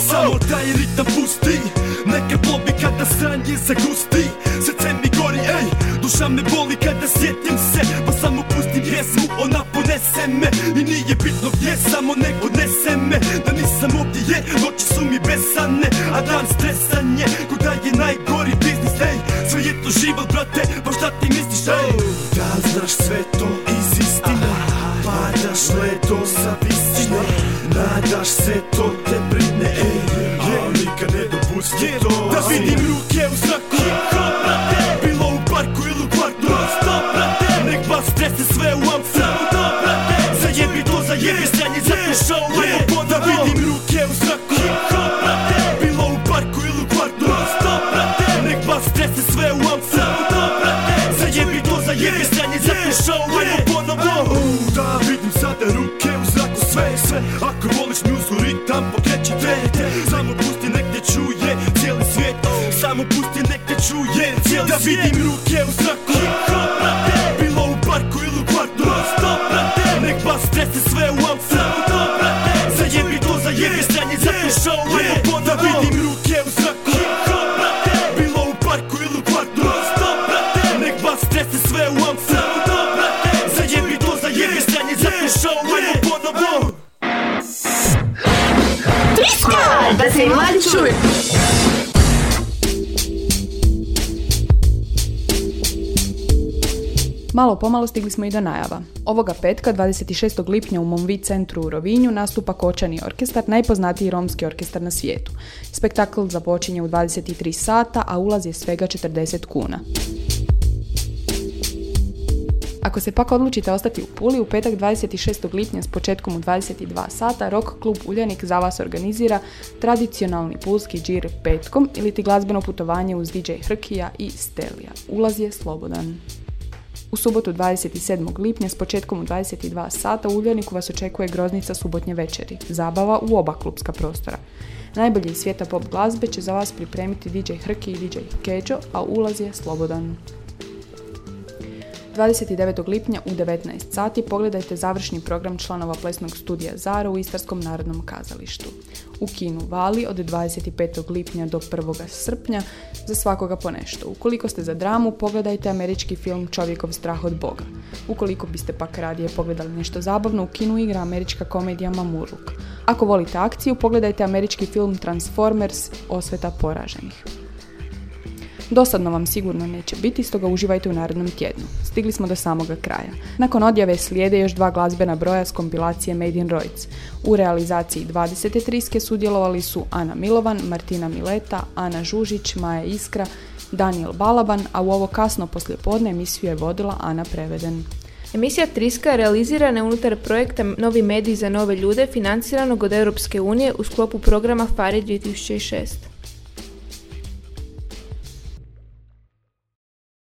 Samo taj ritam pusti. Neka plovi kada sranje zagusti Srce mi gori, ej Duša me boli kada sjetim se. Pa samo pustim pjesmu, ona ponese me. I nije bitno gdje, samo nek odnese me. Da nisam ovdje je, noći su mi besane. A dan stresan je, ko da je najgori biznis, ej. Sve je to život, brate, pa šta ti misliš, ej? Da znaš sve to iz istine? Padaš ledo sa visine. Nadaš se to te vidim ruke u brate Bilo u parku ili u kvartu. Non-stop, brate Nek bas trese sve u autu Samo to, brate Zajebi to, zajebi sranje za te show Ajmo vidim ruke u brate Bilo u parku ili u kvartu. Non-stop, brate Nek bas trese sve u autu Samo to, brate Zajebi to, zajebi sranje za te show Ajmo Da vidim sada ruke u zraku sve, sve čuje cijeli Da vidim ruke Malo pomalo stigli smo i do najava. Ovoga petka, 26. lipnja u Momvi centru u Rovinju nastupa Kočani orkestar, najpoznatiji romski orkestar na svijetu. Spektakl započinje u 23 sata, a ulaz je svega 40 kuna. Ako se pak odlučite ostati u Puli, u petak 26. lipnja s početkom u 22 sata, rock klub Uljanik za vas organizira tradicionalni pulski džir petkom ili ti glazbeno putovanje uz DJ Hrkija i Stelija. Ulaz je slobodan. U subotu 27. lipnja s početkom u 22 sata u Uljaniku vas očekuje groznica subotnje večeri. Zabava u oba klubska prostora. Najbolji iz svijeta pop glazbe će za vas pripremiti DJ Hrki i DJ Keđo, a ulaz je slobodan. 29. lipnja u 19 sati pogledajte završni program članova plesnog studija Zara u Istarskom narodnom kazalištu. U kinu Vali od 25. lipnja do 1. srpnja za svakoga po nešto. Ukoliko ste za dramu, pogledajte američki film Čovjekov strah od Boga. Ukoliko biste pak radije pogledali nešto zabavno, u kinu igra američka komedija Mamuruk. Ako volite akciju, pogledajte američki film Transformers Osveta poraženih. Dosadno vam sigurno neće biti, stoga uživajte u narednom tjednu. Stigli smo do samoga kraja. Nakon odjave slijede još dva glazbena broja s kompilacije Made in Roids. U realizaciji 20. triske sudjelovali su Ana Milovan, Martina Mileta, Ana Žužić, Maja Iskra, Daniel Balaban, a u ovo kasno poslijepodne emisiju je vodila Ana Preveden. Emisija Triska je realizirana unutar projekta Novi mediji za nove ljude financiranog od Europske unije u sklopu programa FARI 2006.